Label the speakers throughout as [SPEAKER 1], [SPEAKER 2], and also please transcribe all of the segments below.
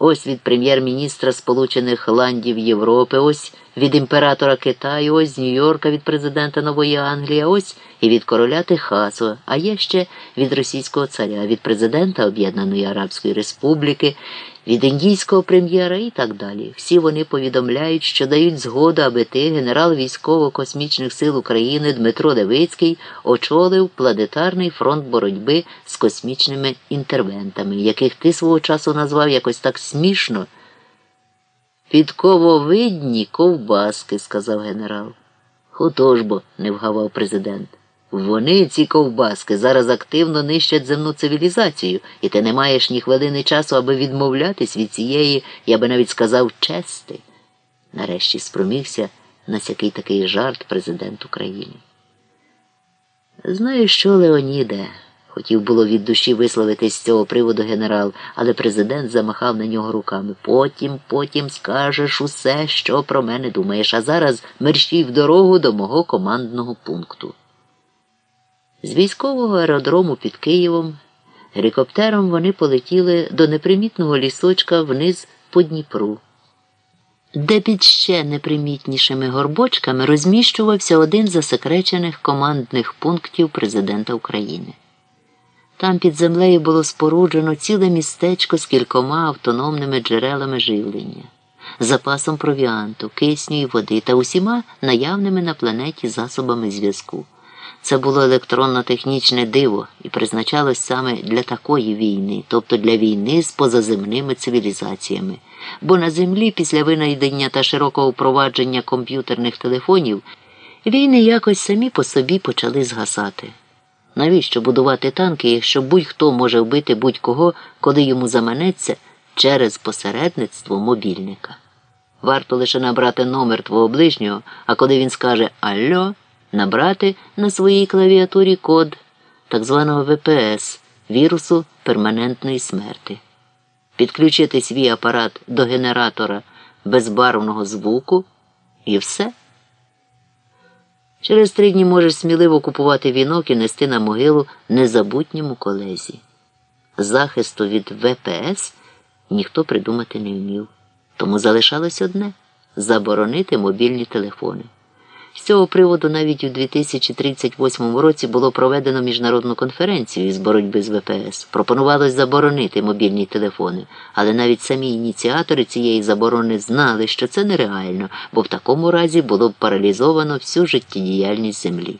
[SPEAKER 1] Ось від прем'єр-міністра Сполучених Ландів Європи, ось від імператора Китаю, ось з Нью-Йорка від президента Нової Англії, ось і від короля Техасу, а є ще від російського царя, від президента Об'єднаної Арабської Республіки, від індійського прем'єра і так далі. Всі вони повідомляють, що дають згоду, аби ти, генерал військово-космічних сил України Дмитро Левицький, очолив планетарний фронт боротьби з космічними інтервентами, яких ти свого часу назвав якось так смішно. Підкововидні ковбаски, сказав генерал. Хто бо, не вгавав президент. Вони, ці ковбаски, зараз активно нищать земну цивілізацію, і ти не маєш ні хвилини часу, аби відмовлятись від цієї, я би навіть сказав, чести. Нарешті спромігся на сякий такий жарт президент України. Знаю, що, Леоніде, хотів було від душі висловитись з цього приводу генерал, але президент замахав на нього руками. Потім, потім скажеш усе, що про мене думаєш, а зараз мерщій в дорогу до мого командного пункту. З військового аеродрому під Києвом гелікоптером вони полетіли до непримітного лісочка вниз по Дніпру, де під ще непримітнішими горбочками розміщувався один з засекречених командних пунктів президента України. Там під землею було споруджено ціле містечко з кількома автономними джерелами живлення, запасом провіанту, кисню і води та усіма наявними на планеті засобами зв'язку. Це було електронно-технічне диво і призначалось саме для такої війни, тобто для війни з позаземними цивілізаціями. Бо на землі після винайдення та широкого впровадження комп'ютерних телефонів війни якось самі по собі почали згасати. Навіщо будувати танки, якщо будь-хто може вбити будь-кого, коли йому заманеться через посередництво мобільника? Варто лише набрати номер твого ближнього, а коли він скаже Альо набрати на своїй клавіатурі код так званого ВПС вірусу перманентної смерти, підключити свій апарат до генератора безбарвного звуку і все. Через три дні можеш сміливо купувати вінок і нести на могилу незабутньому колезі. Захисту від ВПС ніхто придумати не вмів, тому залишалось одне заборонити мобільні телефони. З цього приводу навіть у 2038 році було проведено міжнародну конференцію з боротьби з ВПС. Пропонувалось заборонити мобільні телефони, але навіть самі ініціатори цієї заборони знали, що це нереально, бо в такому разі було б паралізовано всю життєдіяльність землі.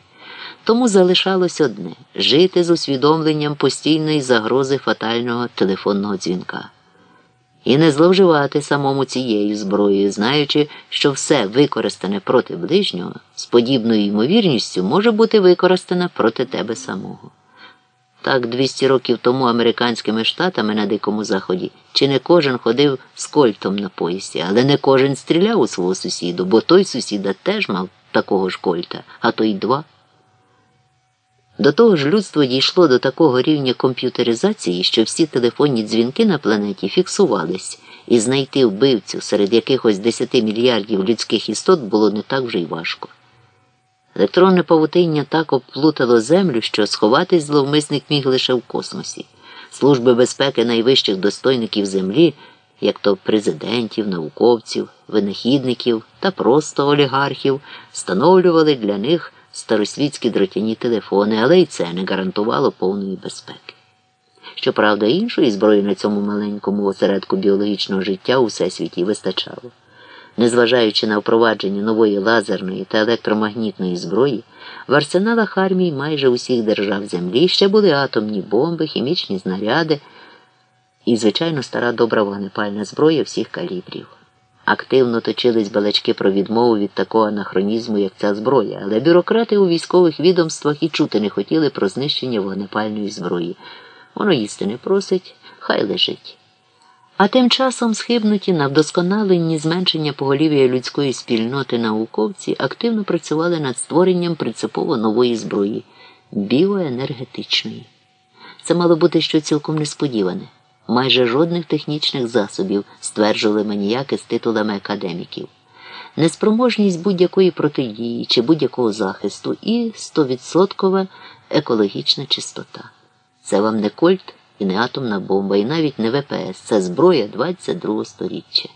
[SPEAKER 1] Тому залишалось одне жити з усвідомленням постійної загрози фатального телефонного дзвінка і не зловживати самому цією зброєю, знаючи, що все використане проти ближнього з подібною ймовірністю може бути використане проти тебе самого. Так 200 років тому американськими штатами на Дикому Заході чи не кожен ходив з кольтом на поїзді, але не кожен стріляв у свого сусіду, бо той сусіда теж мав такого ж кольта, а то й два. До того ж, людство дійшло до такого рівня комп'ютеризації, що всі телефонні дзвінки на планеті фіксувались, і знайти вбивцю серед якихось 10 мільярдів людських істот було не так вже й важко. Електронне павутиння так обплутало землю, що сховатись зловмисник міг лише в космосі. Служби безпеки найвищих достойників землі, як то президентів, науковців, винахідників та просто олігархів, встановлювали для них старосвітські дротяні телефони, але й це не гарантувало повної безпеки. Щоправда, іншої зброї на цьому маленькому осередку біологічного життя у всесвіті вистачало. Незважаючи на впровадження нової лазерної та електромагнітної зброї, в арсеналах армій майже усіх держав Землі ще були атомні бомби, хімічні знаряди і, звичайно, стара добра вогнепальна зброя всіх калібрів. Активно точились балачки про відмову від такого анахронізму, як ця зброя, але бюрократи у військових відомствах і чути не хотіли про знищення вогнепальної зброї. Воно їсти не просить, хай лежить. А тим часом схибнуті на вдосконаленні зменшення поголів'я людської спільноти науковці активно працювали над створенням принципово нової зброї біоенергетичної. Це мало бути щось цілком несподіване майже жодних технічних засобів, стверджували маніяки з титулами академіків, неспроможність будь-якої протидії чи будь-якого захисту і стовідсоткова екологічна чистота. Це вам не кольт і не атомна бомба, і навіть не ВПС. Це зброя 22 століття.